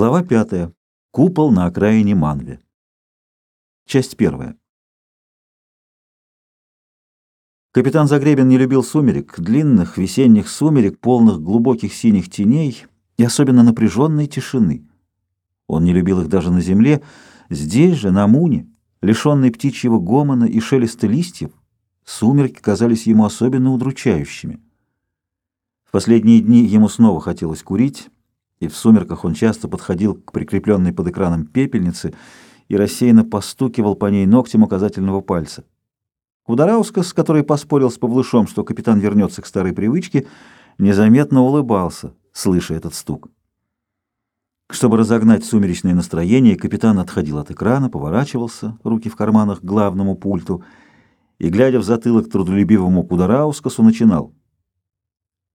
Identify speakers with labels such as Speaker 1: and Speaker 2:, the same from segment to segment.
Speaker 1: Глава пятая. Купол на окраине Манве. Часть первая. Капитан Загребин не любил сумерек, длинных весенних сумерек, полных глубоких синих теней и особенно напряженной тишины. Он не любил их даже на земле. Здесь же, на Муне, лишенной птичьего гомона и шелеста листьев, сумерки казались ему особенно удручающими. В последние дни ему снова хотелось курить, и в сумерках он часто подходил к прикрепленной под экраном пепельнице и рассеянно постукивал по ней ногтем указательного пальца. Кудараускас, который поспорил с Павлышом, что капитан вернется к старой привычке, незаметно улыбался, слыша этот стук. Чтобы разогнать сумеречное настроение, капитан отходил от экрана, поворачивался, руки в карманах, к главному пульту, и, глядя в затылок трудолюбивому Кудараускасу, начинал.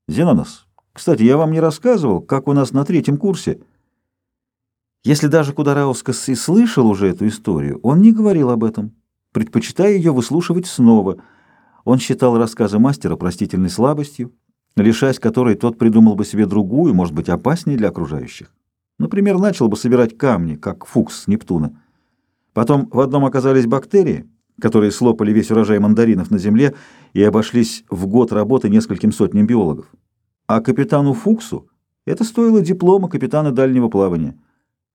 Speaker 1: «Зенонос, кстати, я вам не рассказывал, как у нас на третьем курсе. Если даже Кудараускас и слышал уже эту историю, он не говорил об этом, предпочитая ее выслушивать снова. Он считал рассказы мастера простительной слабостью, лишась которой тот придумал бы себе другую, может быть, опаснее для окружающих. Например, начал бы собирать камни, как Фукс с Нептуна. Потом в одном оказались бактерии, которые слопали весь урожай мандаринов на земле и обошлись в год работы нескольким сотням биологов. А капитану Фуксу это стоило диплома капитана дальнего плавания.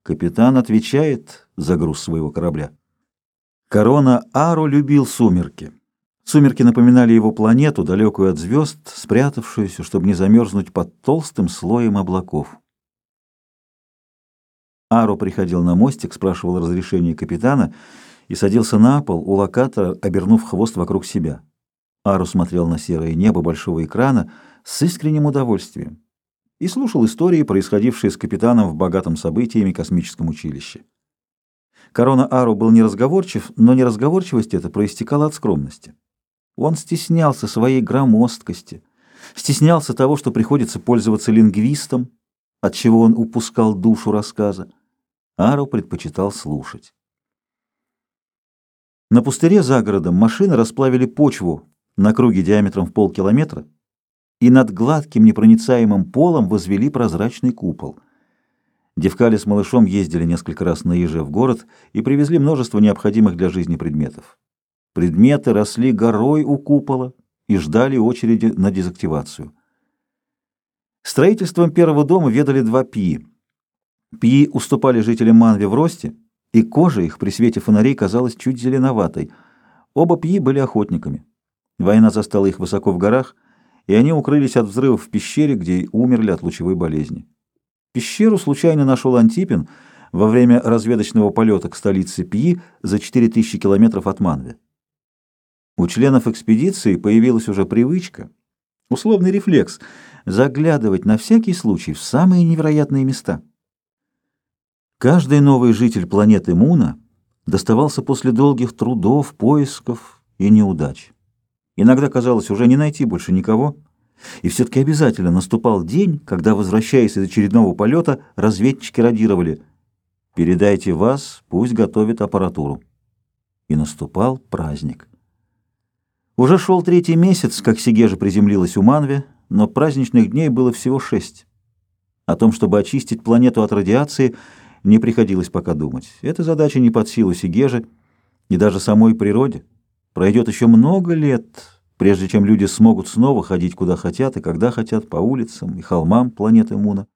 Speaker 1: Капитан отвечает за груз своего корабля. Корона Аро любил сумерки. Сумерки напоминали его планету, далекую от звезд, спрятавшуюся, чтобы не замерзнуть под толстым слоем облаков. Аро приходил на мостик, спрашивал разрешение капитана и садился на пол у локатора, обернув хвост вокруг себя. Аро смотрел на серое небо большого экрана, с искренним удовольствием и слушал истории, происходившие с капитаном в богатом событиями космическом училище. Корона Ару был неразговорчив, но неразговорчивость эта проистекала от скромности. Он стеснялся своей громоздкости, стеснялся того, что приходится пользоваться лингвистом, от чего он упускал душу рассказа. Ару предпочитал слушать. На пустыре за городом машины расплавили почву на круге диаметром в полкилометра, и над гладким непроницаемым полом возвели прозрачный купол. Девкали с малышом ездили несколько раз на еже в город и привезли множество необходимых для жизни предметов. Предметы росли горой у купола и ждали очереди на дезактивацию. Строительством первого дома ведали два пии. Пии уступали жителям Манви в росте, и кожа их при свете фонарей казалась чуть зеленоватой. Оба пии были охотниками. Война застала их высоко в горах — и они укрылись от взрывов в пещере, где умерли от лучевой болезни. Пещеру случайно нашел Антипин во время разведочного полета к столице Пи за 4000 километров от Манве. У членов экспедиции появилась уже привычка, условный рефлекс, заглядывать на всякий случай в самые невероятные места. Каждый новый житель планеты Муна доставался после долгих трудов, поисков и неудач. Иногда казалось уже не найти больше никого, и все-таки обязательно наступал день, когда, возвращаясь из очередного полета, разведчики радировали «Передайте вас, пусть готовит аппаратуру». И наступал праздник. Уже шел третий месяц, как Сигежа приземлилась у Манве, но праздничных дней было всего шесть. О том, чтобы очистить планету от радиации, не приходилось пока думать. Эта задача не под силу Сигежи и даже самой природе. Пройдет еще много лет, прежде чем люди смогут снова ходить куда хотят и когда хотят по улицам и холмам планеты Муна.